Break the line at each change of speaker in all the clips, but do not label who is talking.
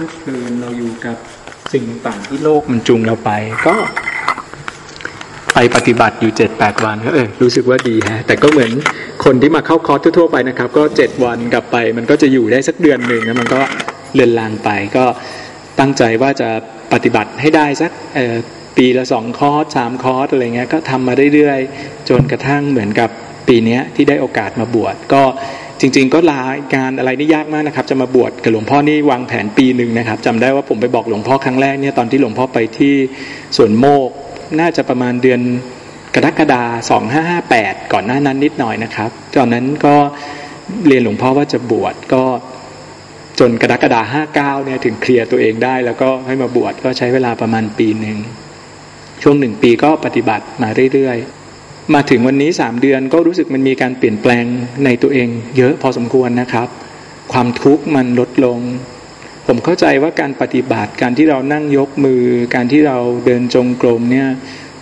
ลิดเพลินเราอยู่กับสิ่งต่างที่โลกมันจูงเราไป ก็ไปปฏิบัติอยู่เจ็ดแปดวันก็เออรู้สึกว่าดีฮะแต่ก็เหมือนคนที่มาเข้าคอร์สทั่วๆไปนะครับ ก็เจ็ดวันกลับไป มันก็จะอยู่ได้สักเดือนหนึ่งแล้วมันก็เลือนลางไป ก็ตั้งใจว่าจะปฏิบัติให้ได้สักเออปีละสองคอร์สสามคอร์สอะไรเงี้ยก็ทำมาเรื่อยๆจนกระทั่งเหมือนกับปีนี้ที่ได้โอกาสมาบวชก็ จริง ๆ ก็ลางานอะไรนี่ยากมากนะครับ จะมาบวชกับหลวงพ่อนี่วางแผนปีหนึ่งนะครับจำได้ว่าผมไปบอกหลวงพ่อครั้งแรกเนี่ยตอนที่หลวงพ่อไปที่สวนโมก น่าจะประมาณเดือนกรกฎาสองห้าห้าแปดก่อนหน้านั้นนิดหน่อยนะครับ ตอนนั้นก็เรียนหลวงพ่อว่าจะบวชก็จนกรกฎาห้าเก้าเนี่ยถึงเคลียร์ตัวเองได้ แล้วก็ให้มาบวชก็ใช้เวลาประมาณปีหนึ่งช่วงหนึ่งปีก็ปฏิบัติมาเรื่อยๆ มาถึงวันนี้สามเดือนก็รู้สึกมันมีการเปลี่ยนแปลงในตัวเอง เยอะพอสมควรนะครับ ความทุกข์มันลดลง ผมเข้าใจว่าการปฏิบัติการที่เรานั่งยกมือ การที่เราเดินจงกรมเนี่ย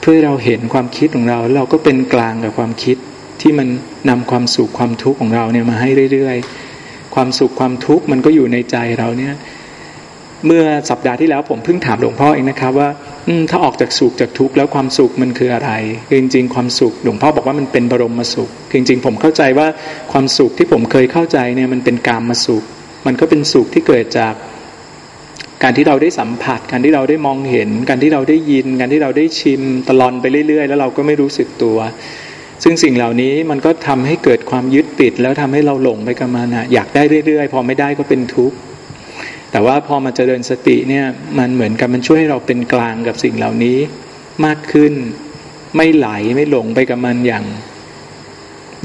เพื่อเราเห็นความคิดของเรา เราก็เป็นกลางกับความคิดที่มันนำความสุขความทุกข์ของเราเนี่ยมาให้เรื่อยๆ ความสุขความทุกข์มันก็อยู่ในใจเราเนี่ย เมื่อสัปดาห์ที่แล้วผมเพิ่งถามหลวงพ่อเองนะครับว่า ถ้าออกจากสุขจากทุกข์แล้วความสุขมันคืออะไรจริงๆความสุขหลวงพ่อบอกว่ามันเป็นบรมสุขจริงๆผมเข้าใจว่าความสุขที่ผมเคยเข้าใจเนี่ยมันเป็นกามมาสุข มันก็เป็นสุขที่เกิดจาก การที่เราได้สัมผัส การที่เราได้มองเห็น การที่เราได้ยิน การที่เราได้ชิมตลอดไปเรื่อย ๆ แล้วเราก็ไม่รู้สึกตัว ซึ่งสิ่งเหล่านี้มันก็ทำให้เกิดความยึดติด แล้วทำให้เราหลงไปกับมันอยากได้เรื่อยๆ พอไม่ได้ก็เป็นทุกข์ แต่ว่าพอมาเจริญสติเนี่ยมันเหมือนกับมันช่วยให้เราเป็นกลางกับสิ่งเหล่านี้มากขึ้น ไม่ไหลไม่หลงไปกับมันอย่าง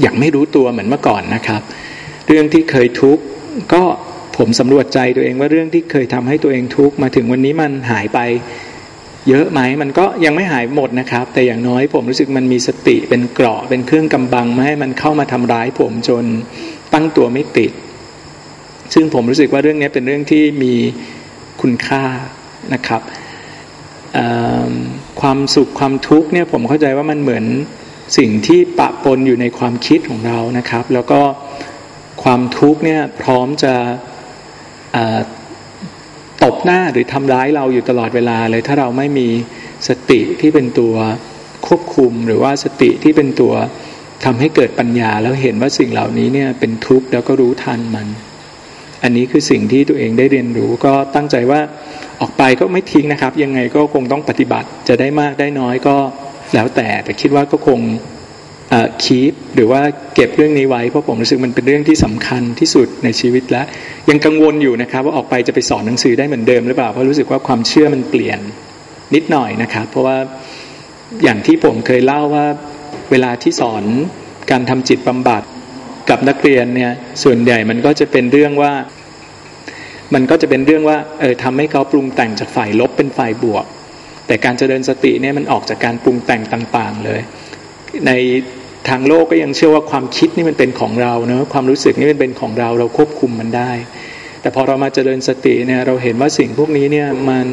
อย่างไม่รู้ตัวเหมือนเมื่อก่อนนะครับ เรื่องที่เคยทุกข์ก็ผมสำรวจใจตัวเองว่าเรื่องที่เคยทำให้ตัวเองทุกข์มาถึงวันนี้มันหายไปเยอะไหมมันก็ยังไม่หายหมดนะครับ แต่อย่างน้อยผมรู้สึกมันมีสติเป็นเกราะเป็นเครื่องกำบังไม่ให้มันเข้ามาทำร้ายผมจนตั้งตัวไม่ติด ซึ่งผมรู้สึกว่าเรื่องนี้เป็นเรื่องที่มีคุณค่านะครับความสุขความทุกข์เนี่ยผมเข้าใจว่ามันเหมือนสิ่งที่ปะปนอยู่ในความคิดของเรานะครับ แล้วก็ความทุกข์เนี่ยพร้อมจะตบหน้าหรือทำร้ายเราอยู่ตลอดเวลาเลย ถ้าเราไม่มีสติที่เป็นตัวควบคุมหรือว่าสติที่เป็นตัวทำให้เกิดปัญญาแล้วเห็นว่าสิ่งเหล่านี้เนี่ยเป็นทุกข์แล้วก็รู้ทันมัน อันนี้คือสิ่งที่ตัวเองได้เรียนรู้ก็ตั้งใจว่าออกไปก็ไม่ทิ้งนะครับ ยังไงก็คงต้องปฏิบัติจะได้มากได้น้อยก็แล้วแต่แต่คิดว่าก็คงคีปหรือว่าเก็บเรื่องนี้ไว้เพราะผมรู้สึกมันเป็นเรื่องที่สำคัญที่สุดในชีวิตแล้ว ยังกังวลอยู่นะครับ ว่าออกไปจะไปสอนหนังสือได้เหมือนเดิมหรือเปล่าเพราะรู้สึกว่าความเชื่อมันเปลี่ยนนิดหน่อยนะครับ เพราะว่าอย่างที่ผมเคยเล่าว่าเวลาที่สอนการทำจิตบำบัด กับนักเรียนเนี่ยส่วนใหญ่มันก็จะเป็นเรื่องว่า มันก็จะเป็นเรื่องว่าเออทำให้เขาปรุงแต่งจากฝ่ายลบเป็นฝ่ายบวก แต่การเจริญสติเนี่ยมันออกจากการปรุงแต่งต่างๆเลย ในทางโลกก็ยังเชื่อว่าความคิดนี่มันเป็นของเราเนะความรู้สึกนี่มันเป็นของเราเราควบคุมมันได้ แต่พอเรามาเจริญสติเนี่ยเราเห็นว่าสิ่งพวกนี้เนี่ยมัน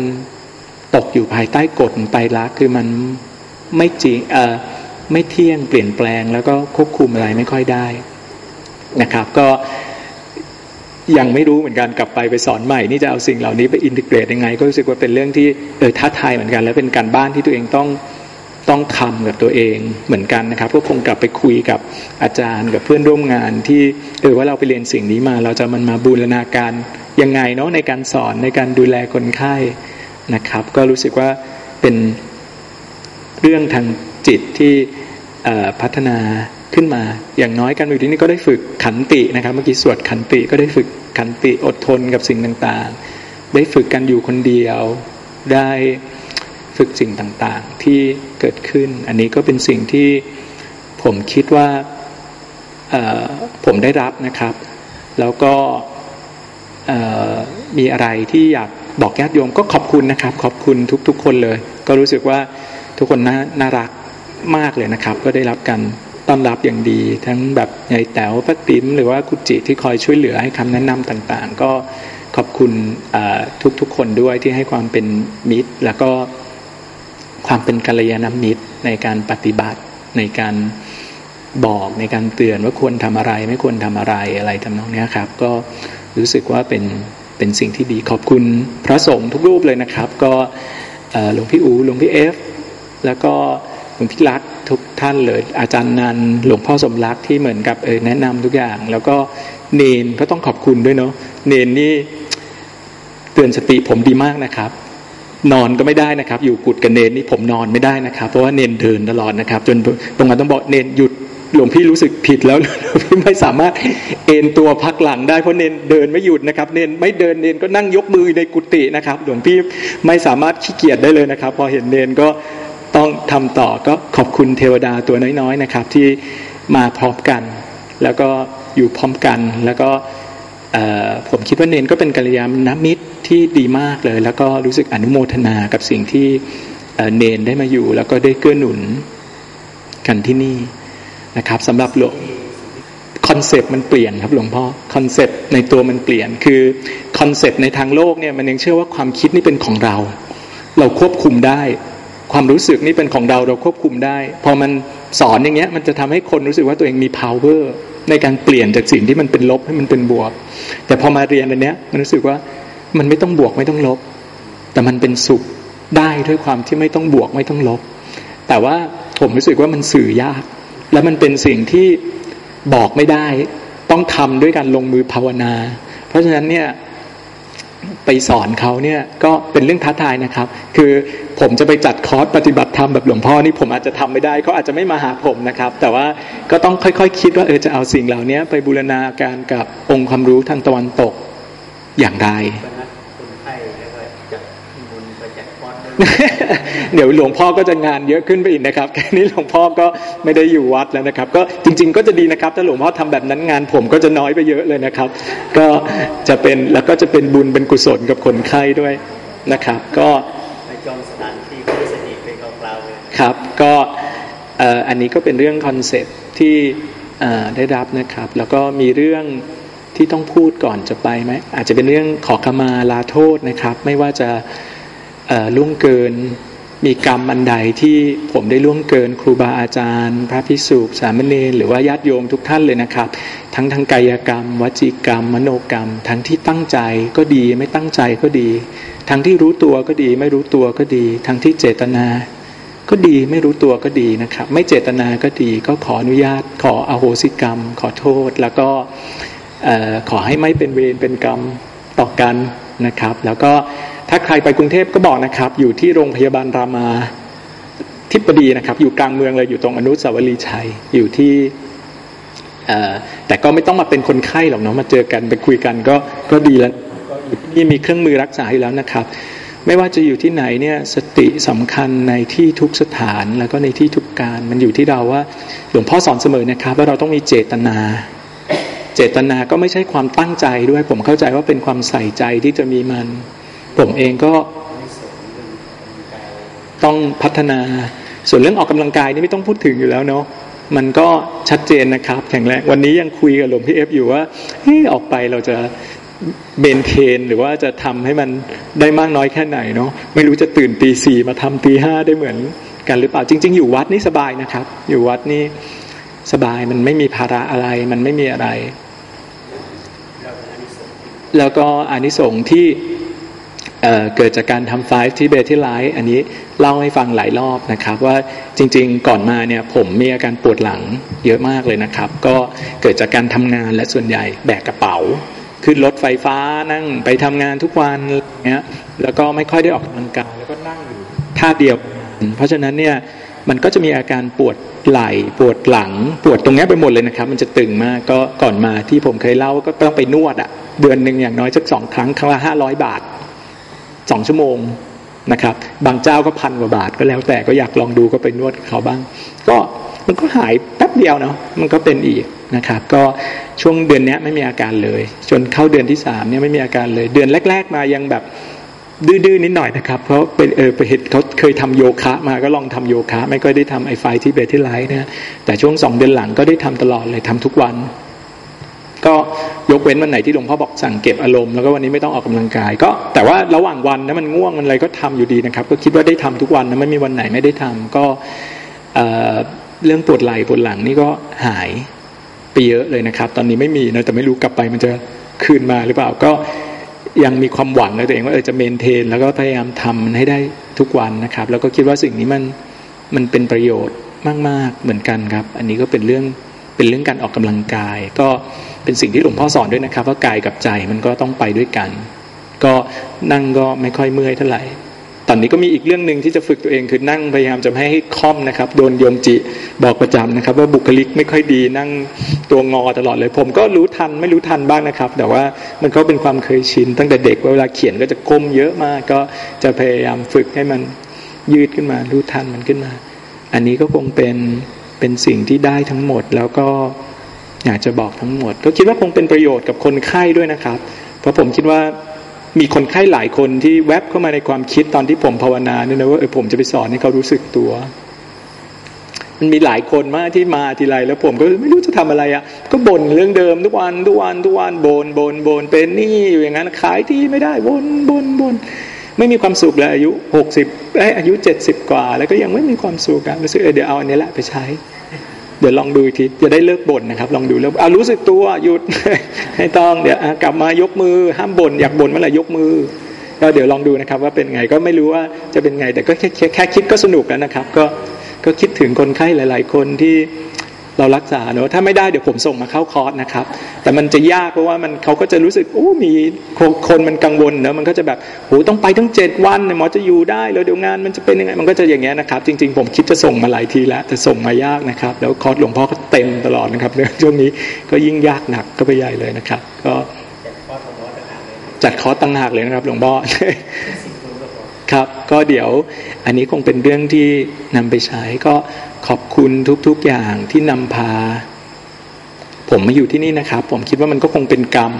ตกอยู่ภายใต้กฎไตรลักษณ์คือมันไม่จริงเออไม่เที่ยงเปลี่ยนแปลงแล้วก็ควบคุมอะไรไม่ค่อยได้ นะครับ ก็ยังไม่รู้เหมือนกันกลับไปไปสอนใหม่ นี่จะเอาสิ่งเหล่านี้ไปอินทิเกรตยังไง ก็รู้สึกว่าเป็นเรื่องที่เออท้าทายเหมือนกัน แล้วเป็นการบ้านที่ตัวเองต้องต้องทำกับตัวเองเหมือนกันนะครับ ก็คงกลับไปคุยกับอาจารย์กับเพื่อนร่วมงานที่เออว่าเราไปเรียนสิ่งนี้มา เราจะมันมาบูรณาการยังไงเนาะในการสอนในการดูแลคนไข้นะครับ ก็รู้สึกว่าเป็นเรื่องทางจิตที่พัฒนา ขึ้นมา อย่างน้อยการอยู่ที่นี่ก็ได้ฝึกขันตินะครับ เมื่อกี้สวดขันติก็ได้ฝึกขันติอดทนกับสิ่งต่างๆ ได้ฝึกกันอยู่คนเดียว ได้ฝึกสิ่งต่างๆ ที่เกิดขึ้น อันนี้ก็เป็นสิ่งที่ผมคิดว่าผมได้รับนะครับ แล้วก็มีอะไรที่อยากบอกญาติโยมก็ขอบคุณนะครับ ขอบคุณทุกๆ คนเลย ก็รู้สึกว่าทุกคนน่านารักมากเลยนะครับ ก็ได้รับกัน ต้อนรับอย่างดี ทั้งแบบใหญ่แต๋วป้าติ๋มหรือว่ากุจิที่คอยช่วยเหลือให้คำแนะนำต่างๆ ก็ขอบคุณทุกๆคนด้วยที่ให้ความเป็นมิตร แล้วก็ความเป็นกัลยาณมิตรในการปฏิบัติในการบอกในการเตือนว่าควรทำอะไร ไม่ควรทำอะไรอะไรทำนองนี้ครับ ก็รู้สึกว่าเป็นเเป็นสิ่งที่ดีขอบคุณพระสงฆ์ทุกรูปเลยนะครับ ก็หลวงพี่อูหลวงพี่เอฟแล้วก็หลวงพี่รัก ทุกท่านเลยอาจารย์นันหลวงพ่อสมรักที่เหมือนกับเออแนะนำทุกอย่าง แล้วก็เนนก็ต้องขอบคุณด้วยเนาะเนนนี่เตือนสติผมดีมากนะครับ นอนก็ไม่ได้นะครับ อยู่กุดกับเนนนี่ผมนอนไม่ได้นะครับ เพราะว่าเนนเดินตลอดนะครับ จนตรงนั้นต้องบอกเนนหยุดหลวงพี่รู้สึกผิดแล้วหลวงพี่ไม่สามารถเอนตัวพักหลังได้เพราะเนนเดินไม่หยุดนะครับ เนนไม่เดินเนนก็นั่งยกมือในกุฏินะครับ หลวงพี่ไม่สามารถขี้เกียจได้เลยนะครับ พอเห็นเนนก็ ต้องทำต่อก็ขอบคุณเทวดาตัวน้อยๆนะครับ ที่มาพร้อมกัน แล้วก็อยู่พร้อมกัน แล้วก็ผมคิดว่าเณรก็เป็นกัลยาณมิตรที่ดีมากเลย แล้วก็รู้สึกอนุโมทนากับสิ่งที่เณรได้มาอยู่ แล้วก็ได้เกื้อหนุนกันที่นี่นะครับสำหรับหลวง concept มันเปลี่ยนครับหลวงพ่อ concept ในตัวมันเปลี่ยน คือ concept ในทางโลกเนี่ยมันยังเชื่อว่าความคิดนี่เป็นของเรา เราควบคุมได้ ความรู้สึกนี่เป็นของเราเราควบคุมได้ พอมันสอนอย่างเงี้ย มันจะทำให้คนรู้สึกว่าตัวเองมี power ในการเปลี่ยนจากสิ่งที่มันเป็นลบให้มันเป็นบวก แต่พอมาเรียนอันเนี้ยมันรู้สึกว่ามันไม่ต้องบวกไม่ต้องลบ แต่มันเป็นสุขได้ด้วยความที่ไม่ต้องบวกไม่ต้องลบ แต่ว่าผมรู้สึกว่ามันสื่อยาก แล้วมันเป็นสิ่งที่บอกไม่ได้ ต้องทำด้วยการลงมือภาวนา เพราะฉะนั้นเนี่ย ไปสอนเขาเนี่ยก็เป็นเรื่องท้าทายนะครับ คือผมจะไปจัดคอร์สปฏิบัติธรรมแบบหลวงพ่อนี่ผมอาจจะทำไม่ได้เขาอาจจะไม่มาหาผมนะครับ แต่ว่าก็ต้องค่อยๆคคิดว่าเออจะเอาสิ่งเหล่านี้ไปบูรณาการกับองค์ความรู้ทางตะวันตกอย่างไร เดี๋ยวหลวงพ่อก็จะงานเยอะขึ้นไปอีกนะครับแค่นี้หลวงพ่อก็ไม่ได้อยู่วัดแล้วนะครับ ก็จริง ๆ ก็จะดีนะครับ ถ้าหลวงพ่อทำแบบนั้นงานผมก็จะน้อยไปเยอะเลยนะครับ ก็จะเป็นแล้วก็จะเป็นบุญเป็นกุศลกับคนไข้ด้วยนะครับ ก็
ในจองสถานที่ที่สนิทเป็นกลางเลย
ครับ ก็อันนี้ก็เป็นเรื่อง concept ที่ได้รับนะครับ แล้วก็มีเรื่องที่ต้องพูดก่อนจะไปไหมอาจจะเป็นเรื่องขอขมาลาโทษนะครับ ไม่ว่าจะ ล่วงเกิน มีกรรมอันใดที่ผมได้ล่วงเกิน ครูบาอาจารย์ พระภิกษุสามเณรหรือว่าญาติโยมทุกท่านเลยนะครับ ทั้งทางกายกรรม วจีกรรม มโนกรรม ทั้งที่ตั้งใจก็ดีไม่ตั้งใจก็ดี ทั้งที่รู้ตัวก็ดี ไม่รู้ตัวก็ดี ทั้งที่เจตนาก็ดีไม่รู้ตัวก็ดีนะครับ ไม่เจตนาก็ดีก็ขออนุญาต ขออโหสิกรรม ขอโทษแล้วก็ขอให้ไม่เป็นเวรเป็นกรรมต่อกันนะครับ แล้วก็ ถ้าใครไปกรุงเทพก็บอกนะครับ อยู่ที่โรงพยาบาลรามาทิพดีนะครับ อยู่กลางเมืองเลยอยู่ตรงอนุสาวรีย์ชัยอยู่ที่แต่ก็ไม่ต้องมาเป็นคนไข้หรอกเนาะมาเจอกันไปคุยกันก็ก็ดีแล้วนี่มีเครื่องมือรักษาอยู่แล้วนะครับ ไม่ว่าจะอยู่ที่ไหนเนี่ยสติสำคัญในที่ทุกสถานแล้วก็ในที่ทุกการมันอยู่ที่เราว่าหลวงพ่อสอนเสมอนะครับ ว่าเราต้องมีเจตนา เจตนาก็ไม่ใช่ความตั้งใจด้วย ผมเข้าใจว่าเป็นความใส่ใจที่จะมีมัน ผมเองก็ต้องพัฒนา ส่วนเรื่องออกกำลังกายนี่ไม่ต้องพูดถึงอยู่แล้วเนาะมันก็ชัดเจนนะครับ แข็งแรงวันนี้ยังคุยกับหลวงพี่เอฟอยู่ว่าเฮ้ออกไปเราจะเบนเทนหรือว่าจะทำให้มันได้มากน้อยแค่ไหนเนาะไม่รู้จะตื่นตีสี่มาทำตีห้าได้เหมือนกันหรือเปล่าจริง ๆ อยู่วัดนี่สบายนะครับ อยู่วัดนี่สบายมันไม่มีภาระอะไร มันไม่มีอะไร แล้วก็อานิสงส์ที่ เกิดจากการทำไฟที่เบทิไลท์อันนี้เล่าให้ฟังหลายรอบนะครับ ว่าจริงๆก่อนมาเนี่ยผมมีอาการปวดหลังเยอะมากเลยนะครับ ก็เกิดจากการทำงานและส่วนใหญ่แบกกระเป๋า ขึ้นรถไฟฟ้านั่งไปทำงานทุกวันเนี้ยแล้วก็ไม่ค่อยได้ออกกำลังกายแล้วก็นั่งอยู่ท่าเดียว เพราะฉะนั้นเนี่ยมันก็จะมีอาการปวดไหล่ปวดหลัง ปวดตรงนี้ไปหมดเลยนะครับ มันจะตึงมากก็ก่อนมาที่ผมเคยเล่าก็ต้องไปนวดอะ่ะเดือนหนึ่งอย่างน้อยสักสองครั้งครั้งละห้าร้อยบาท สองชั่วโมงนะครับ บางเจ้าก็พันกว่าบาทก็แล้วแต่ก็อยากลองดูก็ไปนวดเขาบ้าง ก็มันก็หายแป๊บเดียวเนาะมันก็เป็นอีกนะครับ ก็ช่วงเดือนนี้ไม่มีอาการเลย จนเข้าเดือนที่สามเนี่ยไม่มีอาการเลย เดือนแรก ๆ มายังแบบดื้อๆนิดหน่อยนะครับ เพราะเป็นเออไปเห็นเขาเคยทำโยคะมาก็ลองทำโยคะ ไม่ก็ได้ทำไอไฟที่เบทที่ไลท์นะแต่ช่วงสองเดือนหลังก็ได้ทำตลอดเลยทำทุกวัน ก็ยกเว้นวันไหนที่หลวงพ่อบอกสั่งเก็บอารมณ์แล้วก็วันนี้ไม่ต้องออกกำลังกาย ก็แต่ว่าระหว่างวันนะมันง่วงมันอะไรก็ทำอยู่ดีนะครับ ก็คิดว่าได้ทำทุกวันนะไม่มีวันไหนไม่ได้ทำก็เรื่องปวดไหล่ปวดหลังนี่ก็หายไปเยอะเลยนะครับ ตอนนี้ไม่มีนะแต่ไม่รู้กลับไปมันจะคืนมาหรือเปล่าก็ยังมีความหวังในตัวเองว่าเออจะเมนเทน แล้วก็พยายามทำมันให้ได้ทุกวันนะครับ แล้วก็คิดว่าสิ่งนี้มันมันเป็นประโยชน์มาก ๆ เหมือนกันครับ อันนี้ก็เป็นเรื่องเป็นเรื่องการออกกำลังกายก็ เป็นสิ่งที่หลวงพ่อสอนด้วยนะครับ ว่ากายกับใจมันก็ต้องไปด้วยกัน ก็นั่งก็ไม่ค่อยเมื่อยเท่าไหร่ตอนนี้ก็มีอีกเรื่องหนึ่งที่จะฝึกตัวเองคือนั่งพยายามจะไม่ให้ค่อมนะครับ โดนโยมจิบอกประจำนะครับ ว่าบุคลิกไม่ค่อยดีนั่งตัวงอตลอดเลย ผมก็รู้ทันไม่รู้ทันบ้างนะครับ แต่ว่ามันก็เป็นความเคยชิน ตั้งแต่เด็กเวลาเขียนก็จะก้มเยอะมาก ก็จะพยายามฝึกให้มันยืดขึ้นมา รู้ทันมันขึ้นมา อันนี้ก็คงเป็นเป็นสิ่งที่ได้ทั้งหมดแล้วก็ อยากจะบอกทั้งหมด ก็คิดว่าคงเป็นประโยชน์กับคนไข้ด้วยนะครับ เพราะผมคิดว่ามีคนไข้หลายคนที่แวบเข้ามาในความคิดตอนที่ผมภาวนาเนี่ยนะว่าเออผมจะไปสอนให้เขารู้สึกตัว มันมีหลายคนมากที่มาทีไรแล้วผมก็ไม่รู้จะทำอะไรอะ่ะ ก็บ่นเรื่องเดิมทุกวันทุกวันทุกวันบน่นบ่นบ่นเป็นนี่อยู่อย่างนั้นขายที่ไม่ได้บ่นบ่นบ่นไม่มีความสุขเลยอายุหกสิบอายุเจ็ดสิบกว่า แล้วก็ยังไม่มีความสุขกันรู้สึกเออเดี๋ยวเอาอันนี้แหละไปใช้ เดี๋ยวลองดูอีกทีจะได้เลิกบ่นนะครับ ลองดูแล้วอรู้สึกตัวหยุดให้ต้องเดี๋ยวกลับมายกมือห้ามบ่นอยากบ่นเมื่อไหร่ยกมือก็เดี๋ยวลองดูนะครับว่าเป็นไงก็ไม่รู้ว่าจะเป็นไง แต่ก็แค่แค่แค่คิดก็สนุกแล้วนะครับ ก็ก็คิดถึงคนไข้หลาย ๆ คนที่ เรารักษาเนอะถ้าไม่ได้เดี๋ยวผมส่งมาเข้าคอร์สนะครับ แต่มันจะยากเพราะว่ามันเขาก็จะรู้สึกโอ้มีคนมันกังวลเนอะมันก็จะแบบโอ้ต้องไปทั้งเจ็ดวันหมอจะอยู่ได้แล้วเดี๋ยวงานมันจะเป็นยังไงมันก็จะอย่างเงี้ยนะครับ จริง ๆ ผมคิดจะส่งมาหลายทีแล้วแต่ส่งมายากนะครับ แล้วคอร์สหลวงพ่อก็เต็มตลอดนะครับเนี่ยช่วงนี้ก็ยิ่งยากหนักก็ไปใหญ่เลยนะครับ ก็จัดคอร์สต่างหากเลยนะครับหลวงพ่อครับ ก็เดี๋ยวอันนี้คงเป็นเรื่องที่นำไปใช้ก็ ขอบคุณทุกๆอย่างที่นำพา ผมมาอยู่ที่นี่นะครับ ผมคิดว่ามันก็คงเป็นกรรม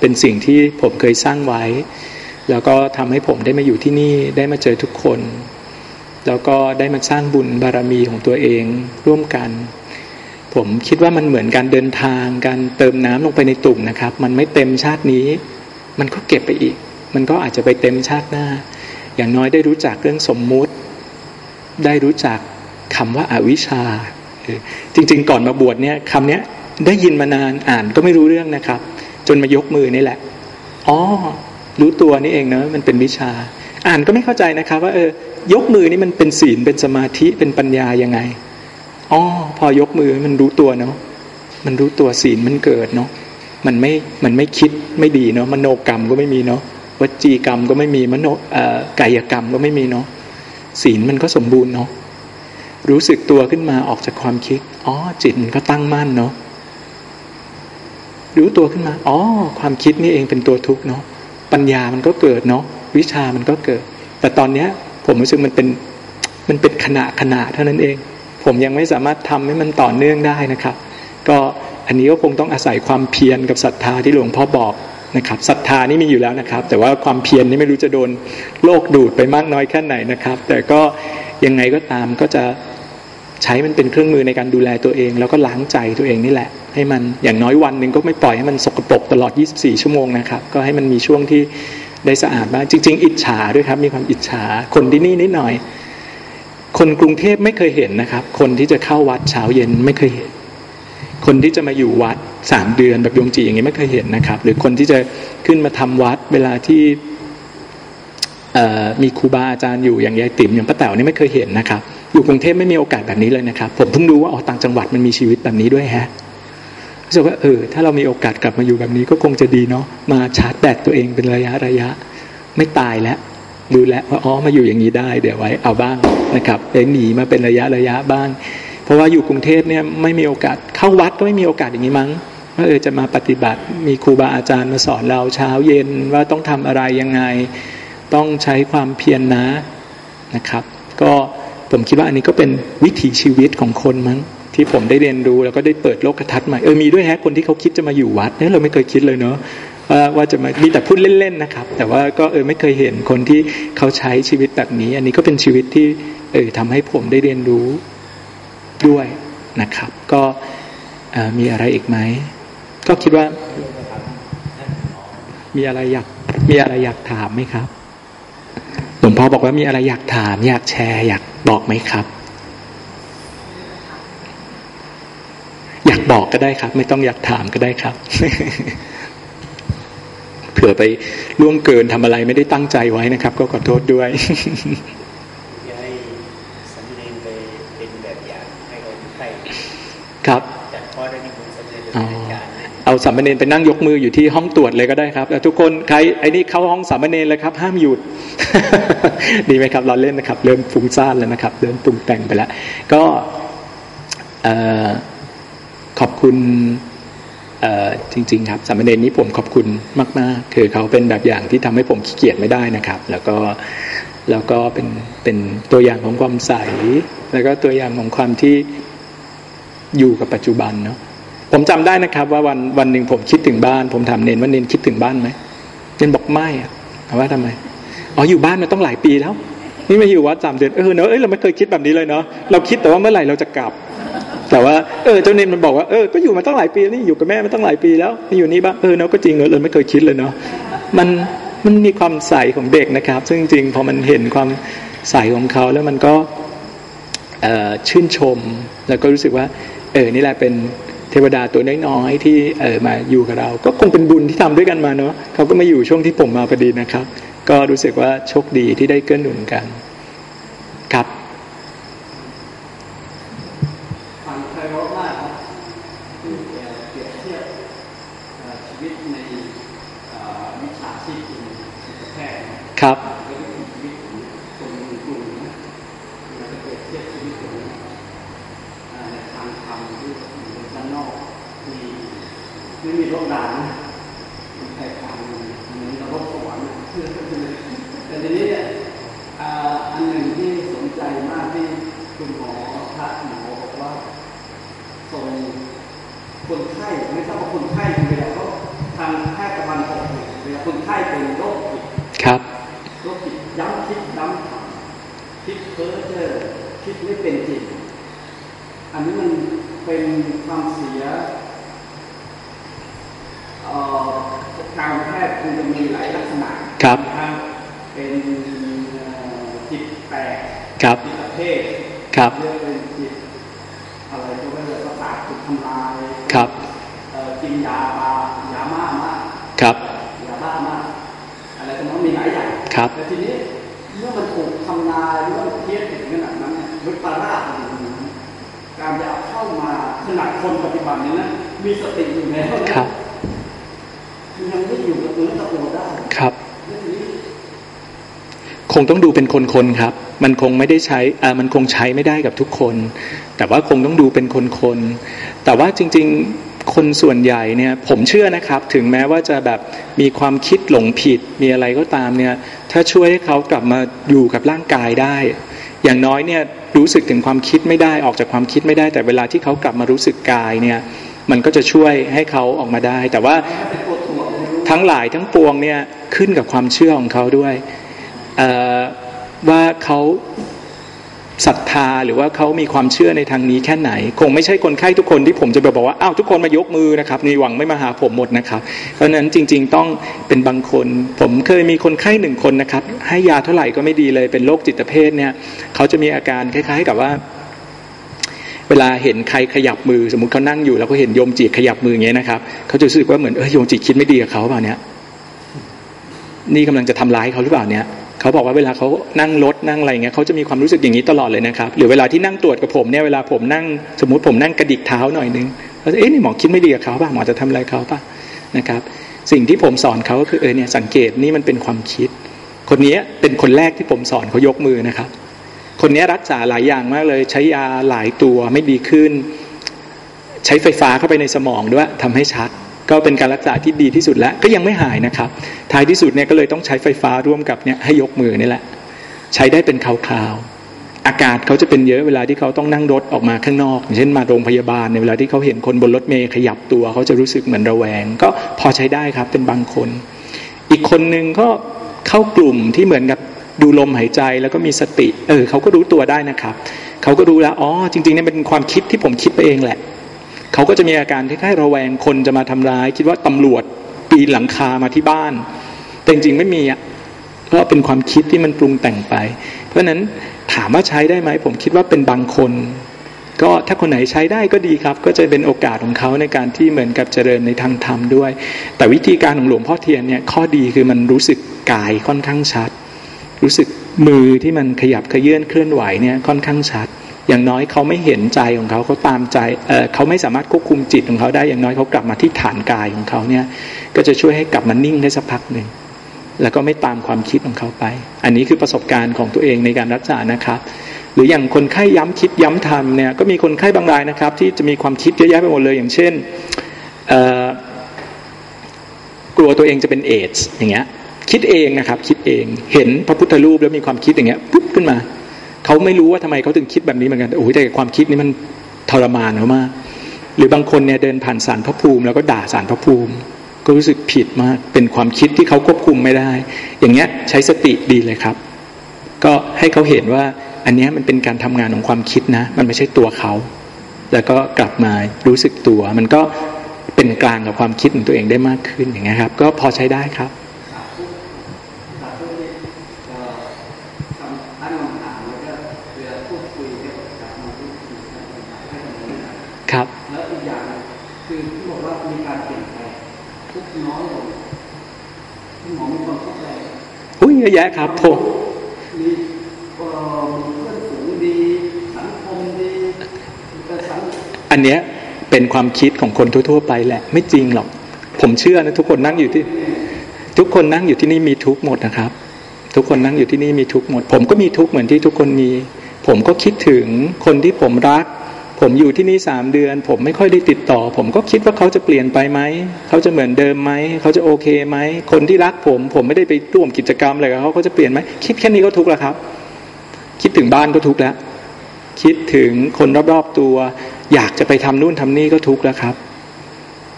เป็นสิ่งที่ผมเคยสร้างไว้ แล้วก็ทำให้ผมได้มาอยู่ที่นี่ได้มาเจอทุกคน แล้วก็ได้มาสร้างบุญบารมีของตัวเองร่วมกัน ผมคิดว่ามันเหมือนการเดินทาง การเติมน้ำลงไปในตุ่มนะครับ มันไม่เต็มชาตินี้ มันก็เก็บไปอีก มันก็อาจจะไปเต็มชาติหน้า อย่างน้อยได้รู้จักเรื่องสมมุติ ได้รู้จัก คำว่าอาวิชชา จริง ๆ ก่อนมาบวชเนี่ยคำนี้ได้ยินมานานอ่านก็ไม่รู้เรื่องนะครับ จนมายกมือนี่แหละ อ๋อ รู้ตัวนี่เองเนะมันเป็นวิชา อ่านก็ไม่เข้าใจนะครับ ว่าเออยกมือนี่มันเป็นศีลเป็นสมาธิเป็นปัญญายังไงอ๋อพอยกมือมันรู้ตัวเนาะมันรู้ตัวศีลมันเกิดเนาะมันไม่มันไม่คิดไม่ดีเนาะมโนกรรมก็ไม่มีเนาะวจีกรรมก็ไม่มีมโนกายกรรมก็ไม่มีเนาะศีลมันก็สมบูรณ์เนาะ รู้สึกตัวขึ้นมาออกจากความคิด อ๋อ จิตมันก็ตั้งมั่นเนาะรู้ตัวขึ้นมา อ๋อ ความคิดนี่เองเป็นตัวทุกข์เนาะปัญญามันก็เกิดเนาะวิชามันก็เกิด แต่ตอนเนี้ย ผมรู้สึกมันเป็นมันเป็นขณะขณะเท่านั้นเอง ผมยังไม่สามารถทำให้มันต่อเนื่องได้นะครับ ก็อันนี้ก็คงต้องอาศัยความเพียรกับศรัทธาที่หลวงพ่อบอกนะครับศรัทธานี่มีอยู่แล้วนะครับ แต่ว่าความเพียรนี่ไม่รู้จะโดนโลกดูดไปมากน้อยแค่ไหนนะครับ แต่ก็ยังไงก็ตามก็จะ ใช้มันเป็นเครื่องมือในการดูแลตัวเอง แล้วก็ล้างใจตัวเองนี่แหละ ให้มันอย่างน้อยวันหนึ่งก็ไม่ปล่อยให้มันสกปรกตลอด 24 ชั่วโมงนะครับ ก็ให้มันมีช่วงที่ได้สะอาดบ้างจริง ๆ อิจฉาด้วยครับ มีความอิจฉาคนที่นี่นิดหน่อย คนกรุงเทพไม่เคยเห็นนะครับ คนที่จะเข้าวัดเช้าเย็นไม่เคยเห็น คนที่จะมาอยู่วัดสามเดือนแบบโยมจีอย่างนี้ไม่เคยเห็นนะครับ หรือคนที่จะขึ้นมาทำวัดเวลาที่มีครูบาอาจารย์อยู่อย่างยายติ๋มอย่างป้าแต๋วนี่ไม่เคยเห็นนะครับ อยู่กรุงเทพไม่มีโอกาสแบบนี้เลยนะครับ ผมเพิ่งรู้ว่าอ๋อต่างจังหวัดมันมีชีวิตแบบนี้ด้วยฮะรู้สึกว่าเออถ้าเรามีโอกาสกลับมาอยู่แบบนี้ก็คงจะดีเนาะมาชาร์จแบตตัวเองเป็นระยะระยะ ไม่ตายแล้วรู้แล้วว่าอ๋อมาอยู่อย่างนี้ได้เดี๋ยวไว้เอาบ้างนะครับเดี๋ยวหนีมาเป็นระยะระยะบ้าง เพราะว่าอยู่กรุงเทพเนี่ยไม่มีโอกาสเข้าวัดก็ไม่มีโอกาสอย่างนี้มั้งว่าเออจะมาปฏิบัติมีครูบาอาจารย์มาสอนเราเช้าเย็นว่าต้องทำอะไรยังไง ต้องใช้ความเพียรนนะนะครับ ก็ ผมคิดว่าอันนี้ก็เป็นวิถีชีวิตของคนมั้งที่ผมได้เรียนรู้แล้วก็ได้เปิดโลกทัศน์ใหม่เออมีด้วยฮะคนที่เขาคิดจะมาอยู่วัดเนี่ยเราไม่เคยคิดเลยเนาะว่าว่าจะมามีแต่พูดเล่นๆนะครับ แต่ว่าก็เออไม่เคยเห็นคนที่เขาใช้ชีวิตแบบนี้ อันนี้ก็เป็นชีวิตที่เออทำให้ผมได้เรียนรู้ด้วยนะครับ ก็มีอะไรอีกไหมก็คิดว่า มีอะไรอยากมีอะไรอยากถามไหมครับ ลวงพ่อบอกว่ามีอะไรอยากถาม อยากแชร์ อยากบอกไหมครับ อยากบอกก็ได้ครับ ไม่ต้องอยากถามก็ได้ครับเผื่อไปล่วงเกินทำอะไรไม่ได้ตั้งใจไว้นะครับ ก็ขอโทษด้วยา
กให้สำเร็จไปเป็นแบบอย่างให้เราใคร
ครับ
จัดพ่อได้นิมนต์สำเร็จเป็น
อ๋อ
อาจารย์นะ
เอาสามเณรไปนั่งยกมืออยู่ที่ห้องตรวจเลยก็ได้ครับทุกคนใครไอ้นี่เข้าห้องสามเณรเลยครับ ห้ามหยุด ดีไหมครับ เราเล่นนะครับ เริ่มฟุ้งซ่านแล้วนะครับ เริ่มปรุงแต่งไปแล้ว ก็ขอบคุณจริง ๆ ครับสามเณรนี้ผมขอบคุณมาก ๆ คือเขาเป็นแบบอย่างที่ทำให้ผมขี้เกียจไม่ได้นะครับ แล้วก็แล้วก็เป็นเป็นตัวอย่างของความใส แล้วก็ตัวอย่างของความที่อยู่กับปัจจุบันเนาะ ผมจำได้นะครับ ว่าวันวันหนึ่งผมคิดถึงบ้าน ผมถามเนนว่าเนนคิดถึงบ้านไหมเนนบอกไม่อะถามว่าทำไมอ๋ออยู่บ้านมาต้องหลายปีแล้ว นี่ไมาอยู่วัดสามเดือนเออเนอะเอ้ยเราไม่เคยคิดแบบนี้เลยเนาะเราคิดแต่ว่าเมื่อไหร่เราจะกลับ แต่ว่าเออเจ้าเนนมันบอกว่าเออก็อยู่มาตั้งหลายปีนี่อยู่กับแม่มาตั้งหลายปีแล้วมาอยู่นี่บ้างเออเนาะก็จริงเออเราไม่เคยคิดเลยเนาะมันมันมีความใสของเด็กนะครับ ซึ่งจริงพอมันเห็นความใสของเขาแล้วมันก็ชื่นชม แล้วก็รู้สึกว่า เออนี่แหละเป็น เทวดาตัวน้อยๆที่เออมาอยู่กับเรา ก็คงเป็นบุญที่ทำด้วยกันมาเนาะเขาก็มาอยู่ช่วงที่ผมมาพอดีนะครับ ก็รู้สึกว่าโชคดีที่ได้เกื้อหนุนกัน ครับ
ฟังไพเราะมากครับที่แกเปรียบเทียบเอ่อชีวิตในเอ่อวิชาชีพจริงจิตแพทย์นะครับ แล้วก็ชีวิตของคนกลุ่มนะเราจะเปรียบเทียบชีวิตของเอ่อในทางธรรมที่อยู่ด้านนอกที่ไม่มีรถด่านนะมีใครฟังเหมือนนรกสวรรค์นะแต่ทีนี้เนี่ยเอ่ออันหนึ่งที่สนใจมากที่ คุณหมอพระหมอบอกว่า ส่งคนไข้ไม่ทราบว่าคนไข้เวลาเขาทางแพทย์ตะวันตกเนี่ยเวลาคนไข้เป็นโรคจิต
ครับ
โรคจิตย้ำคิดย้ำทำคิดเพ้อเจ้อคิดไม่เป็นจริง อันนี้มันเป็นความเสียเอ่อการแพทย์คงจะมีหลายลักษณะ
ครับ
นะเป็นเอ่อจิตแตก
ครับ
จิตประเภท
ครับ
เรียกเป็นจิตอะไรก็ไม่รู้ประสาทถูกทำลาย
ครับ
เอ่อกินยาบายาบ้ามาก
ครับ
ยาบ้ามาก อะไรตรงนั้นมีหลายอย่าง
ครับ
แต่ทีนี้เมื่อมันถูกทำลายหรือว่ามันเทียบถึงขนาดนั้นเนี่ยวิปลาสมันอยู่ตรงนั้นการจะเอาเข้ามาขนาดคนปฏิบัติเนี่ยนะมีสติอยู่แล้วนะครับ ยังไม่อยู่กับเนื้อกับตัวได้
ครับ
แล้วทีนี้
ค งต้องดูเป็นคนๆครับ มันคงไม่ได้ใช้อ่ามันคงใช้ไม่ได้กับทุกคน แต่ว่าคงต้องดูเป็นคนๆแต่ว่าจริง ๆ คนส่วนใหญ่เนี่ย ผมเชื่อนะครับ ถึงแม้ว่าจะแบบมีความคิดหลงผิดมีอะไรก็ตามเนี่ย ถ้าช่วยให้เขากลับมาอยู่กับร่างกายได้ อย่างน้อยเนี่ยรู้สึกถึงความคิดไม่ได้ออกจากความคิดไม่ได้ แต่เวลาที่เขากลับมารู้สึกกายเนี่ย มันก็จะช่วยให้เขาออกมาได้ แต่ว่าทั้งหลายทั้งปวงเนี่ยขึ้นกับความเชื่อของเขาด้วย ว่าเขาศรัทธาหรือว่าเขามีความเชื่อในทางนี้แค่ไหน คงไม่ใช่คนไข้ทุกคนที่ผมจะไปบอกว่าอ้าวทุกคนมายกมือนะครับนี่หวังไม่มาหาผมหมดนะครับ เพราะนั้นจริง ๆต้องเป็นบางคน ผมเคยมีคนไข้หนึ่งคนนะครับ ให้ยาเท่าไหร่ก็ไม่ดีเลยเป็นโรคจิตเภทเนี่ยเขาจะมีอาการคล้าย ๆ กับว่า เวลาเห็นใครขยับมือสมมติเขานั่งอยู่แล้วเขาเห็นโยมจีขยับมืออย่างเงี้ยนะครับเขาจะรู้สึกว่าเหมือนเออโยมจีคิดไม่ดีกับเขาเปล่าเนี่ยนี่กำลังจะทำร้ายเขาหรือเปล่าเนี่ย เขาบอกว่าเวลาเขานั่งรถนั่งอะไรเงี้ยเขาจะมีความรู้สึกอย่างนี้ตลอดเลยนะครับ หรือเวลาที่นั่งตรวจกับผมเนี่ยเวลาผมนั่งสมมติผมนั่งกระดิกเท้าหน่อยนึงเขาจะเอ๊ะนี่หมอคิดไม่ดีกับเขาป่ะหมอจะทำอะไรเขาป่ะนะครับ สิ่งที่ผมสอนเขาก็คือเออเนี่ยสังเกตนี่มันเป็นความคิด คนนี้เป็นคนแรกที่ผมสอนเขายกมือนะครับ คนนี้รักษาหลายอย่างมากเลยใช้ยาหลายตัวไม่ดีขึ้น ใช้ไฟฟ้าเข้าไปในสมองด้วยทำให้ชัก ก็เป็นการรักษาที่ดีที่สุดแล้วก็ยังไม่หายนะครับ ท้ายที่สุดเนี่ยก็เลยต้องใช้ไฟฟ้าร่วมกับเนี่ยให้ยกมือนี่แหละ ใช้ได้เป็นคราวๆอากาศเขาจะเป็นเยอะเวลาที่เขาต้องนั่งรถออกมาข้างนอกเช่นมาโรงพยาบาลในเวลาที่เขาเห็นคนบนรถเมล์ขยับตัวเขาจะรู้สึกเหมือนระแวง ก็พอใช้ได้ครับเป็นบางคน อีกคนหนึ่งก็เข้ากลุ่มที่เหมือนกับดูลมหายใจแล้วก็มีสติ เออเขาก็รู้ตัวได้นะครับ เขาก็รู้แล้ว อ๋อ จริงๆเนี่ยเป็นความคิดที่ผมคิดไปเองแหละ เขาก็จะมีอาการคล้ายๆระแวงคนจะมาทำร้าย คิดว่าตำรวจปีนหลังคามาที่บ้าน แต่จริงๆไม่มีอะเพราะเป็นความคิดที่มันปรุงแต่งไป เพราะฉะนั้นถามว่าใช้ได้ไหมผมคิดว่าเป็นบางคน ก็ถ้าคนไหนใช้ได้ก็ดีครับ ก็จะเป็นโอกาสของเขาในการที่เหมือนกับเจริญในทางธรรมด้วย แต่วิธีการของหลวงพ่อเทียนเนี่ยข้อดีคือมันรู้สึกกายค่อนข้างชัด รู้สึกมือที่มันขยับขยื่นเคลื่อนไหวเนี่ยค่อนข้างชัด อย่างน้อยเขาไม่เห็นใจของเขาเขาตามใจเเขาไม่สามารถควบคุมจิตของเขาได้อย่างน้อยเขากลับมาที่ฐานกายของเขาเนี่ย ก็จะช่วยให้กลับมานิ่งได้สักพักหนึ่งแล้วก็ไม่ตามความคิดของเขาไป อันนี้คือประสบการณ์ของตัวเองในการรักษานะครับ หรืออย่างคนไข้ย้ำคิดย้ำทำเนี่ยก็มีคนไข้บางรายนะครับ ที่จะมีความคิดเยอะแยะไปหมดเลย อย่างเช่นกลัวตัวเองจะเป็นเอชอย่างเงี้ยคิดเองนะครับ คิดเองเห็นพระพุทธรูปแล้วมีความคิดอย่างเงี้ยปุ๊บขึ้นมา เขาไม่รู้ว่าทำไมเขาถึงคิดแบบนี้เหมือนกันโอ้ยแต่ความคิดนี้มันทรมานเขามาก หรือบางคนเนี่ยเดินผ่านสารพระภูมิ แล้วก็ด่าสารพระภูมิ ก็รู้สึกผิดมาก เป็นความคิดที่เขาควบคุมไม่ได้ อย่างเงี้ยใช้สติดีเลยครับ ก็ให้เขาเห็นว่าอันนี้มันเป็นการทำงานของความคิดนะ มันไม่ใช่ตัวเขา แล้วก็กลับมารู้สึกตัว มันก็เป็นกลางกับความคิดของตัวเองได้มากขึ้นอย่างเงี้ยครับ ก็พอใช้ได้ครับ
แล้วอีกอย่างคือที่บอกว่ามีการเปลี่ยนแปลงทุกน้อยลงที่หมอมีความคิดอะไร
อุ้ยเยอะ แยะครับผม
มีเพื่อนฝูงดีสังคมดีสัง
อันเนี้ยเป็นความคิดของคนทั่วๆไปแหละ ไม่จริงหรอก ผมเชื่อนะทุกคนนั่งอยู่ที่ ทุกคนนั่งอยู่ที่นี่มีทุกหมดนะครับ ทุกคนนั่งอยู่ที่นี่มีทุกหมด ผมก็มีทุกเหมือนที่ทุกคนมี ผมก็คิดถึงคนที่ผมรัก ผมอยู่ที่นี่สามเดือน ผมไม่ค่อยได้ติดต่อ ผมก็คิดว่าเขาจะเปลี่ยนไปไหม เขาจะเหมือนเดิมไหม เขาจะโอเคไหม คนที่รักผม ผมไม่ได้ไปร่วมกิจกรรมอะไรกับเขาเขาจะเปลี่ยนไหม คิดแค่นี้ก็ทุกข์แล้วครับ คิดถึงบ้านก็ทุกข์แล้ว คิดถึงคนรอบๆตัว อยากจะไปทำนู่นทำนี่ก็ทุกข์แล้วครับ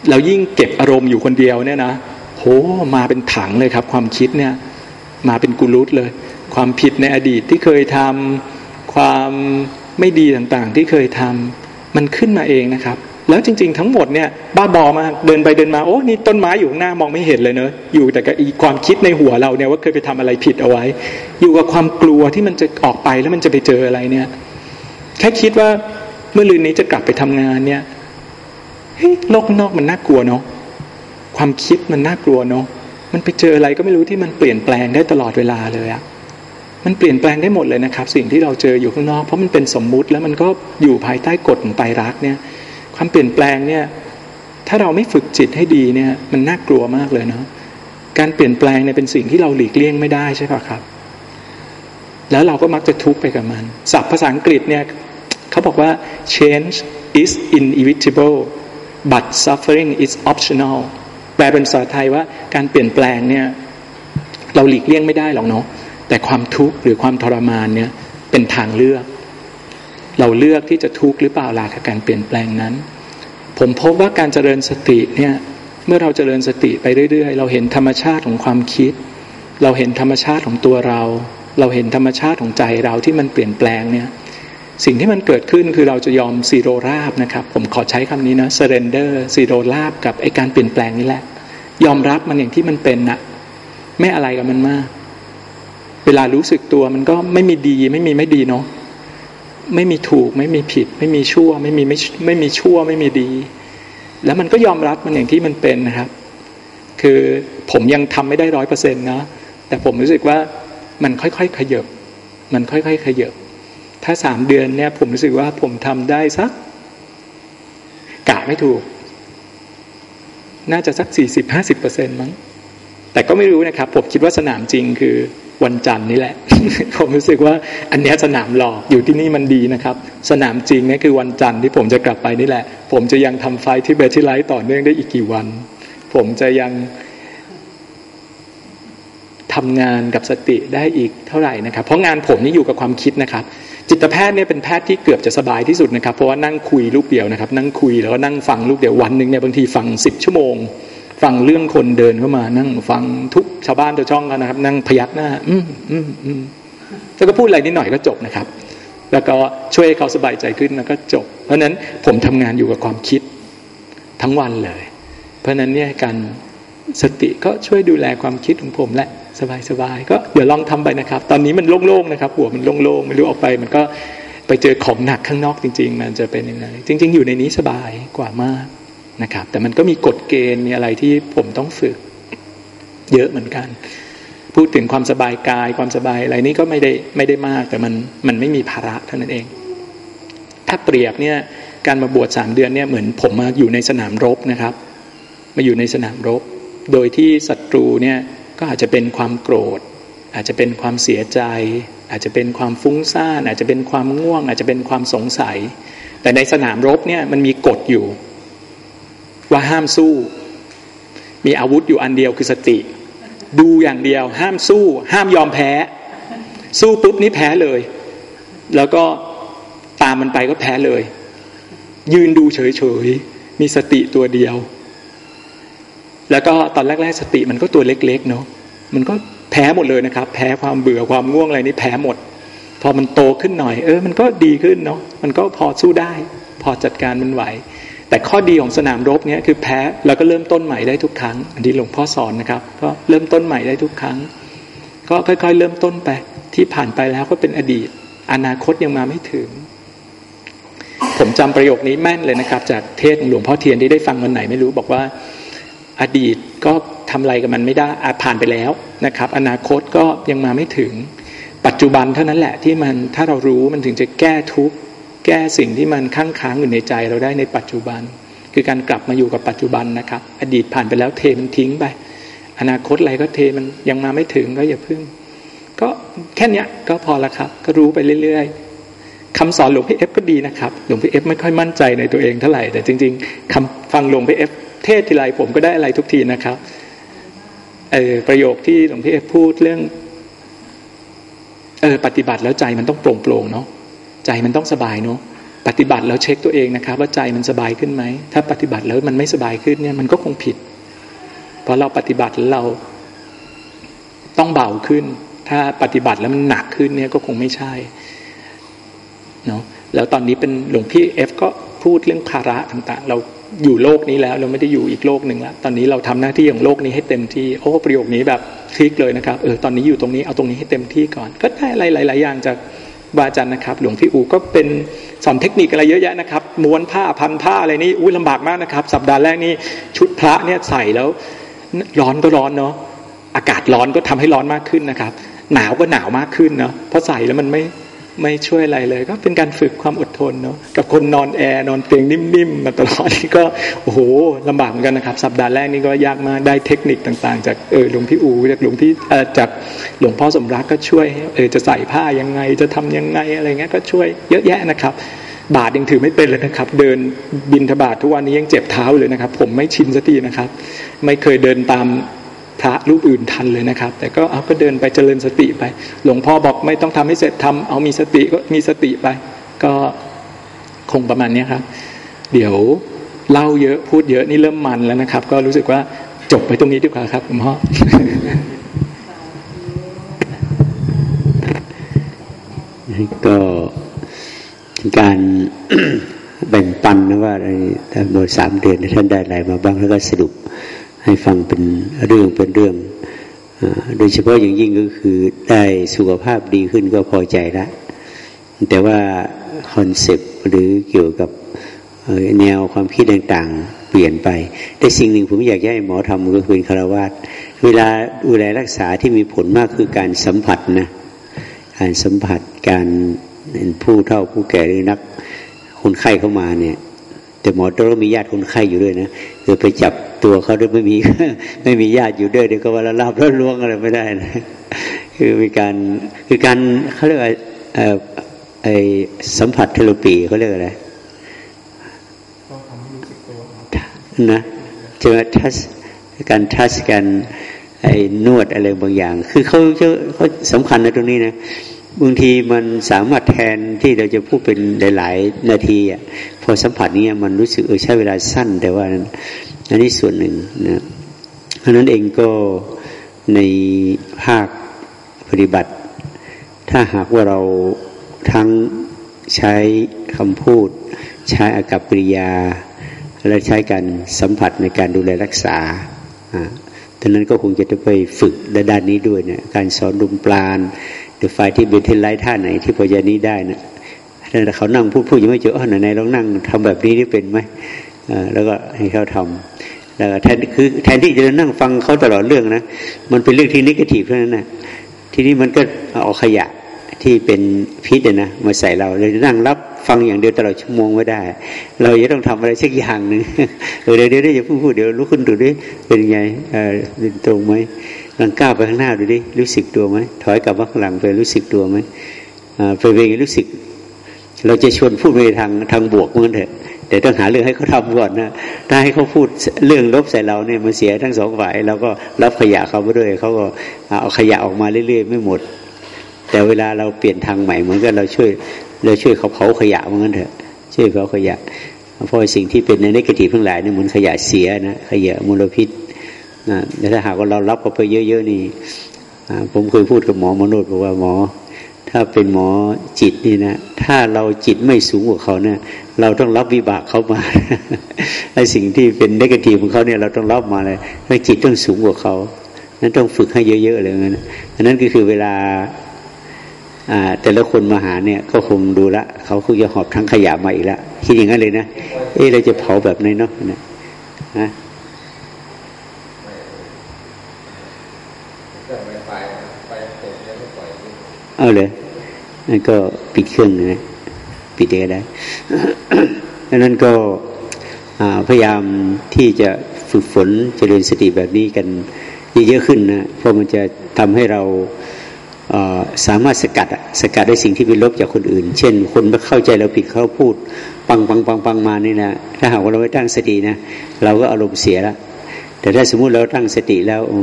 แล้วยิ่งเก็บอารมณ์อยู่คนเดียวเนี่ยนะโหมาเป็นถังเลยครับ ความคิดเนี่ย มาเป็นกุลุตเลย ความผิดในอดีตที่เคยทำความ ไม่ดีต่างๆ ที่เคยทำมันขึ้นมาเองนะครับ แล้วจริง ๆ ทั้งหมดเนี่ยบ้าบอมาเดินไปเดินมาโอ้นี่ต้นไม้อยู่ข้างหน้ามองไม่เห็นเลยเนอะอยู่แต่กับความคิดในหัวเราเนี่ยว่าเคยไปทำอะไรผิดเอาไว้ อยู่กับความกลัวที่มันจะออกไปแล้วมันจะไปเจออะไรเนี่ย แค่คิดว่าเมื่อลืนนี้จะกลับไปทำงานเนี่ยเฮ้ยโลกนอกมันน่ากลัวเนาะความคิดมันน่ากลัวเนาะมันไปเจออะไรก็ไม่รู้ที่มันเปลี่ยนแปลงได้ตลอดเวลาเลยอะ มันเปลี่ยนแปลงได้หมดเลยนะครับ สิ่งที่เราเจออยู่ข้างนอก เพราะมันเป็นสมมุติแล้วมันก็อยู่ภายใต้กฎของไตรรักเนี่ย ความเปลี่ยนแปลงเนี่ย ถ้าเราไม่ฝึกจิตให้ดีเนี่ย มันน่ากลัวมากเลยเนาะการเปลี่ยนแปลงเนี่ยเป็นสิ่งที่เราหลีกเลี่ยงไม่ได้ใช่ป่ะครับ แล้วเราก็มักจะทุกข์ไปกับมันศัพท์ภาษาอังกฤษเนี่ยเขาบอกว่า change is inevitable but suffering is optional แปลเป็นภาษาไทยว่าการเปลี่ยนแปลงเนี่ย เราหลีกเลี่ยงไม่ได้หรอกเนาะ แต่ความทุกข์หรือความทรมานเนี่ยเป็นทางเลือก เราเลือกที่จะทุกข์หรือเปล่าล่ะกับการเปลี่ยนแปลงนั้น ผมพบว่าการเจริญสติเนี่ยเมื่อเราเจริญสติไปเรื่อยๆ เราเห็นธรรมชาติของความคิด เราเห็นธรรมชาติของตัวเรา เราเห็นธรรมชาติของใจเราที่มันเปลี่ยนแปลงเนี่ยสิ่งที่มันเกิดขึ้นคือเราจะยอมซีโรราบนะครับ ผมขอใช้คำนี้นะ surrender ซีโรราบกับไอการเปลี่ยนแปลงนี่แหละ ยอมรับมันอย่างที่มันเป็นนะไม่อะไรกับมันมาก เวลารู้สึกตัวมันก็ไม่มีดีไม่มีไม่ดีเนาะไม่มีถูกไม่มีผิด ไม่มีชั่ว ไม่มีไม่ไม่มีชั่วไม่มีดี แล้วมันก็ยอมรับมันอย่างที่มันเป็นนะครับ คือผมยังทำไม่ได้ร้อยเปอร์เซ็นต์นะแต่ผมรู้สึกว่ามันค่อยๆขยบมันค่อยๆขยบถ้าสามเดือนเนี่ยผมรู้สึกว่าผมทำได้สักกะไม่ถูก น่าจะสักสี่สิบห้าสิบเปอร์เซ็นต์มั้งแต่ก็ไม่รู้นะครับ ผมคิดว่าสนามจริงคือ วันจันทร์นี่แหละ ผมรู้สึกว่าอันนี้สนามหลอกอยู่ที่นี่มันดีนะครับ สนามจริงนี่คือวันจันทร์ที่ผมจะกลับไปนี่แหละ ผมจะยังทำไฟที่เบทิไลท์ต่อเนื่องได้อีกกี่วัน ผมจะยังทำงานกับสติได้อีกเท่าไหร่นะครับ เพราะงานผมนี่อยู่กับความคิดนะครับ จิตแพทย์เนี่ยเป็นแพทย์ที่เกือบจะสบายที่สุดนะครับ เพราะว่านั่งคุยลูกเดียวนะครับ นั่งคุยแล้วก็นั่งฟังลูกเดียววันหนึ่งเนี่ยบางทีฟังสิบชั่วโมง ฟังเรื่องคนเดินเข้ามา นั่งฟังทุกชาวบ้านชาวช่องกันนะครับ นั่งพยักหน้า อืมอืมอืมแล้วก็พูดอะไรนิดหน่อยก็จบนะครับ แล้วก็ช่วยให้เขาสบายใจขึ้นแล้วก็จบ เพราะนั้นผมทำงานอยู่กับความคิดทั้งวันเลย เพราะนั้นเนี่ยการสติก็ช่วยดูแลความคิดของผมแหละสบายๆก็เดี๋ยวลองทำไปนะครับ ตอนนี้มันโล่งๆนะครับ หัวมันโล่งๆไม่รู้ออกไป มันก็ไปเจอของหนักข้างนอกจริง ๆ มันจะเป็นยังไงจริง ๆ อยู่ในนี้สบายกว่ามาก นะครับ แต่มันก็มีกฎเกณฑ์มีอะไรที่ผมต้องฝึก เยอะเหมือนกัน พูดถึงความสบายกายความสบายอะไรนี่ก็ไม่ได้ไม่ได้มาก แต่มันมันไม่มีภาระเท่านั้นเอง ถ้าเปรียบเนี่ยการมาบวชสามเดือนเนี่ยเหมือนผมมาอยู่ในสนามรบนะครับ มาอยู่ในสนามรบ โดยที่ศัตรูเนี่ยก็อาจจะเป็นความโกรธ อาจจะเป็นความเสียใจ อาจจะเป็นความฟุ้งซ่านอาจจะเป็นความง่วง อาจจะเป็นความสงสัย แต่ในสนามรบเนี่ยมันมีกฎอยู่ ว่าห้ามสู้ มีอาวุธอยู่อันเดียวคือสติ ดูอย่างเดียว ห้ามสู้ ห้ามยอมแพ้ สู้ปุ๊บนี่แพ้เลย แล้วก็ตามมันไปก็แพ้เลย ยืนดูเฉยๆมีสติตัวเดียว แล้วก็ตอนแรกๆสติมันก็ตัวเล็กๆเนาะมันก็แพ้หมดเลยนะครับ แพ้ความเบื่อความง่วงอะไรนี่แพ้หมด พอมันโตขึ้นหน่อย เออ มันก็ดีขึ้นเนาะมันก็พอสู้ได้ พอจัดการมันไหว แต่ข้อดีของสนามรบเนี่ยคือแพ้แล้วก็เริ่มต้นใหม่ได้ทุกครั้ง อันที่หลวงพ่อสอนนะครับ ก็เริ่มต้นใหม่ได้ทุกครั้ง ก็ค่อยๆ เริ่มต้นไป ที่ผ่านไปแล้วก็เป็นอดีต อนาคตยังมาไม่ถึง ผมจำประโยคนี้แม่นเลยนะครับ จากเทศหลวงพ่อเทียนที่ได้ฟังวันไหนไม่รู้บอกว่า อดีตก็ทำอะไรกับมันไม่ได้อาผ่านไปแล้วนะครับ อนาคตก็ยังมาไม่ถึง ปัจจุบันเท่านั้นแหละที่มันถ้าเรารู้มันถึงจะแก้ทุกข์ แก้สิ่งที่มันค้างค้างอยู่ในใจเราได้ในปัจจุบัน คือการกลับมาอยู่กับปัจจุบันนะครับ อดีตผ่านไปแล้วเทมันทิ้งไป อนาคตอะไรก็เทมันยังมาไม่ถึงก็อย่าพึ่ง ก็แค่นี้ก็พอละครับ ก็รู้ไปเรื่อยๆคำสอนหลวงพี่เอฟก็ดีนะครับหลวงพี่เอฟไม่ค่อยมั่นใจในตัวเองเท่าไหร่แต่จริงๆคำฟังหลวงพี่เอฟเทศทีไรผมก็ได้อะไรทุกทีนะครับเออประโยคที่หลวงพี่เอฟพูดเรื่องเออปฏิบัติแล้วใจมันต้องโปร่งโปร่งเนาะ ใจมันต้องสบายเนาะปฏิบัติแล้วเช็คตัวเองนะครับ ว่าใจมันสบายขึ้นไหมถ้าปฏิบัติแล้วมันไม่สบายขึ้นเนี่ยมันก็คงผิด เพราะเราปฏิบัติแล้วเราต้องเบาขึ้น ถ้าปฏิบัติแล้วมันหนักขึ้นเนี่ยก็คงไม่ใช่เนาะแล้วตอนนี้เป็นหลวงพี่เอฟก็พูดเรื่องภาระต่างๆ เราอยู่โลกนี้แล้ว เราไม่ได้อยู่อีกโลกหนึ่งแล้วตอนนี้เราทำหน้าที่ของโลกนี้ให้เต็มที่โอ้ประโยคนี้แบบคลิกเลยนะครับเออตอนนี้อยู่ตรงนี้เอาตรงนี้ให้เต็มที่ก่อน ก็ได้อะไรหลาย ๆ อย่างจาก บาอาจารย์นะครับ หลวงพี่อูก็เป็นสอนเทคนิคอะไรเยอะแยะนะครับม้วนผ้าพันผ้าอะไรนี่อุ้ยลำบากมากนะครับ สัปดาห์แรกนี่ชุดพระเนี่ยใส่แล้วร้อนก็ร้อนเนาะอากาศร้อนก็ทำให้ร้อนมากขึ้นนะครับ หนาวก็หนาวมากขึ้นเนาะเพราะใส่แล้วมันไม่ ไม่ช่วยอะไรเลย ก็เป็นการฝึกความอดทนเนาะกับคนนอนแอร์นอนเตียงนิ่มๆมาตลอดนี่ก็โอ้โหลำบากเหมือนกันนะครับ สัปดาห์แรกนี่ก็ยากมากได้เทคนิคต่าง ๆ จากเออหลวงพี่อูจากหลวงพี่เออจากหลวงพ่อสมรักก็ช่วยเออจะใส่ผ้ายังไงจะทำยังไงอะไรเงี้ยก็ช่วยเยอะแยะนะครับ บาทยังถือไม่เป็นเลยนะครับ เดินบินทบาททุกวันนี้ยังเจ็บเท้าเลยนะครับ ผมไม่ชินสักทีนะครับ ไม่เคยเดินตาม พระรูปอื่นทันเลยนะครับ แต่ก็เอาก็เดินไปเจริญสติไป หลวงพ่อบอกไม่ต้องทำให้เสร็จทำเอามีสติก็มีสติไป ก็คงประมาณนี้ครับ เดี๋ยวเล่าเยอะพูดเยอะนี่เริ่มมันแล้วนะครับ ก็รู้สึกว่าจบไปตรงนี้ดีกว่าครับหลวงพ่อ
ก็การแบ่งปันนะว่าในโดยสามเดือนท่านได้อะไรมาบ้างแล้วก็สรุป ให้ฟังเป็นเรื่องเป็นเรื่องโดยเฉพาะอย่างยิ่งก็คือได้สุขภาพดีขึ้นก็พอใจละแต่ว่าคอนเซปต์หรือเกี่ยวกับแนวความคิดต่างๆ เปลี่ยนไป แต่สิ่งหนึ่งผมอยากให้หมอทำก็คือคารวาสเวลาดูแลรักษาที่มีผลมากคือการสัมผัสนะการสัมผัสการผู้เฒ่าผู้แก่หรือนักคนไข้เข้ามาเนี่ย แต่หมอต้องมีญาติคนไข้อยู่ด้วยนะคือไปจับตัวเขาด้วยไม่มีไม่มีญาติอยู่ด้วยเดี๋ยวก็ว่าละลาบแล้วล้วงอะไรไม่ได้นะคือมีการคือการเขาเรียกว่าไอสัมผัสเทโลปีเขาเรียกอะไรนะจะทัชการทัชกันไอ้นวดอะไรบางอย่าง คือเขาเขาสำคัญในตรงนี้นะ บางทีมันสามารถแทนที่เราจะพูดเป็นหลาย ๆ นาทีอะพอสัมผัสนี้มันรู้สึกเออใช้เวลาสั้น แต่ว่าอันนี้ส่วนหนึ่งนะเพราะนั้นเองก็ในภาคปฏิบัติ ถ้าหากว่าเราทั้งใช้คำพูด ใช้อากับปริยา และใช้การสัมผัสในการดูแลรักษาอ่าดังนั้นก็คงจะต้องไปฝึกด้านนี้ด้วยเนะการสอนดุมปลาน หรือไฟที่เบนเทนไลท์ท่าไหนที่พอจะนี้ได้นะแต่เขานั่งพูดพูดยังไม่เจออ๋อไหนๆลองนั่งทำแบบนี้นี่เป็นไหมแล้วก็ให้เขาทำแล้วแทนคือแทนที่จะนั่งฟังเขาตลอดเรื่องนะมันเป็นเรื่องที่นิเกทีฟเท่านั้นนะทีนี้มันก็เอาขยะที่เป็นพิษนะมาใส่เราเราจะนั่งรับฟังอย่างเดียวตลอดชั่วโมงไม่ได้ เราจะต้องทำอะไรสักอย่างหนึ่งเออเดี๋ยวเดี๋ยวจะพูดพูดเดี๋ยวลุกขึ้นดูดิเป็นไงเออเป็นตรงไหม ลังก้าวไปข้างหน้าดูดิรู้สึกตัวไหมถอยกลับมาข้างหลังไปรู้สึกตัวไหมไปเป็นรู้สึก เราจะชวนพูดไปทางทางบวกเหมือนเถอะแต่ต้องหาเรื่องให้เขาทาก่อนนะถ้าให้เขาพูดเรื่องลบใส่เราเนี่ยมันเสียทั้งสองฝ่ายเราก็รับขยะเขาไปด้วยเขาก็เอาขยะออกมาเรื่อย ๆ ไม่หมด แต่เวลาเราเปลี่ยนทางใหม่เหมือนกันเราช่วยเราช่วยเขาเผาขยะเหมือนกันเถอะช่วยเผาขยะเพราะสิ่งที่เป็นในนิเกทีทั้งหลายเนี่เหมือนขยะเสียนะขยะมลพิษ แต่ถ้าหากว่าเรารับเขาไปเยอะ ๆ นี่ผมเคยพูดกับหมอมนุษย์บอกว่าหมอ ถ้าเป็นหมอจิตนี่นะถ้าเราจิตไม่สูงกว่าเขาเนะี่ยเราต้องรับวิบากเขามาไอ้สิ่งที่เป็นนกาทีของเขาเนี่ยเราต้องรับมาเลยให้จิตต้องสูงกว่าเขานั้นต้องฝึกให้เยอะๆเลยนะอันนั้นก็คือเวลาแต่ละคนมาหาเนี่ยก็คงดูละเขาคงจะหอบทั้งขยะมาอีกละคิดอย่างนั้นเลยนะ เอ๊ะเราจะเผาแบบไหนเนาะนะฮะ เอาเลยนั่นก็ปิดเครื่องนะปิดเองได้ดังนั้นก็พยายามที่จะฝึกฝนเจริญสติแบบนี้กันเยอะขึ้นนะเพราะมันจะทำให้เราสามารถสกัดสกัดได้สิ่งที่เป็นลบจากคนอื่น เช่น คนไม่เข้าใจเราผิดเขาพูด ปังปังปังปังมานี่นะถ้าหากว่าเราไม่ตั้งสตินะ เราก็อารมณ์เสียแล้วแต่ถ้าสมมุติเราตั้งสติแล้วโอ้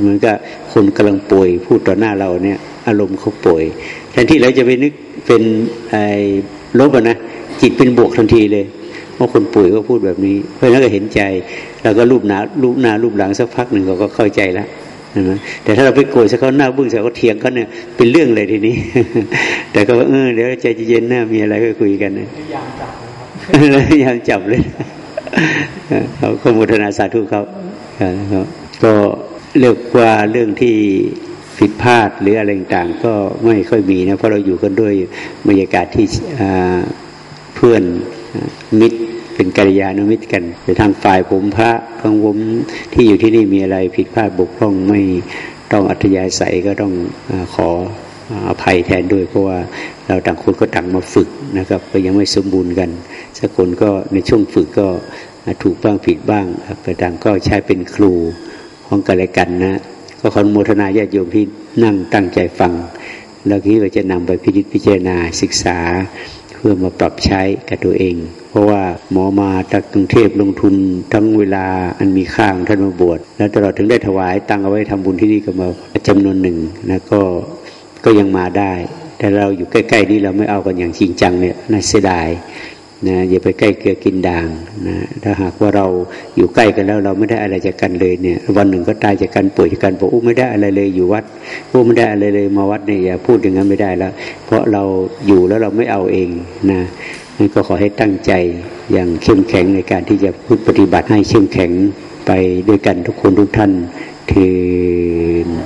เหมือนกับคนกำลังป่วยพูดต่อหน้าเราเนี่ย อารมณ์เขาป่วย แทนที่เราจะไปนึกเป็นไอ้ลบนะจิตเป็นบวกทันทีเลยเพราคนป่วยก็พูดแบบนี้ เพราะนั้นก็เห็นใจเราก็รูปหนารูปหน้ารูปหลังสักพักหนึ่งเขาก็เข้าใจแล้วนะแต่ถ้าเราไปโกรธเขาหน้าบึ้งใส่เขาเถียงเขาเนี่ยเป็นเรื่องเลยทีนี้ แต่ก็เออเดี๋ยวใจเย็นหน้ามีอะไรก็คุยกันนะพยายามจับเลยยายามจับเลยเขาขมุทนาสาธุเขาก็ เรียกว่าเรื่องที่ผิดพลาดหรืออะไรต่างก็ไม่ค่อยมีนะเพราะเราอยู่กันด้วยบรรยากาศที่เพื่อนมิตรเป็นกัลยาณมิตรกันแต่ทางฝ่ายผมพระพังผมที่อยู่ที่นี่มีอะไรผิดพลาดบกพร่องไม่ต้องอัธยาศัยก็ต้องอขออภัยแทนด้วยเพราะว่าเราต่างคนก็ต่างมาฝึกนะครับ ก็ยังไม่สมบูรณ์กันสักคนก็ในช่วงฝึกก็ถูกบ้างผิดบ้างแต่ต่างก็ใช้เป็นครู ของกันและกันนะ ก็ขอโมทนาญาติโยมที่นั่งตั้งใจฟัง แล้วคิดว่าจะนำไปพิจิตพิจารณาศึกษา เพื่อมาปรับใช้กับตัวเอง เพราะว่าหมอมาจากกรุงเทพลงทุนทั้งเวลาอันมีค่าของท่านมาบวชแล้วตลอดถึงได้ถวายตังเอาไว้ทำบุญที่นี่ก็มาจำนวนหนึ่งนะก็ก็ยังมาได้ แต่เราอยู่ใกล้ ๆ นี้เราไม่เอากันอย่างจริงจังเนี่ยน่าเสียดาย นะอย่าไปใกล้เกลือกินด่างนะถ้าหากว่าเราอยู่ใกล้กันแล้ว เราไม่ได้อะไรจากกันเลยเนี่ย วันหนึ่งก็ตายจากกันป่วยจากกันบอกอู้ไม่ได้อะไรเลยอยู่วัดอู้ไม่ได้อะไรเลยมาวัดเนี่ยอย่าพูดอย่างนั้นไม่ได้แล้ว เพราะเราอยู่แล้วเราไม่เอาเองนะนั่นก็ขอให้ตั้งใจอย่างเข้มแข็งในการที่จะพูดปฏิบัติให้เข้มแข็งไปด้วยกันทุกคนทุกท่านคือ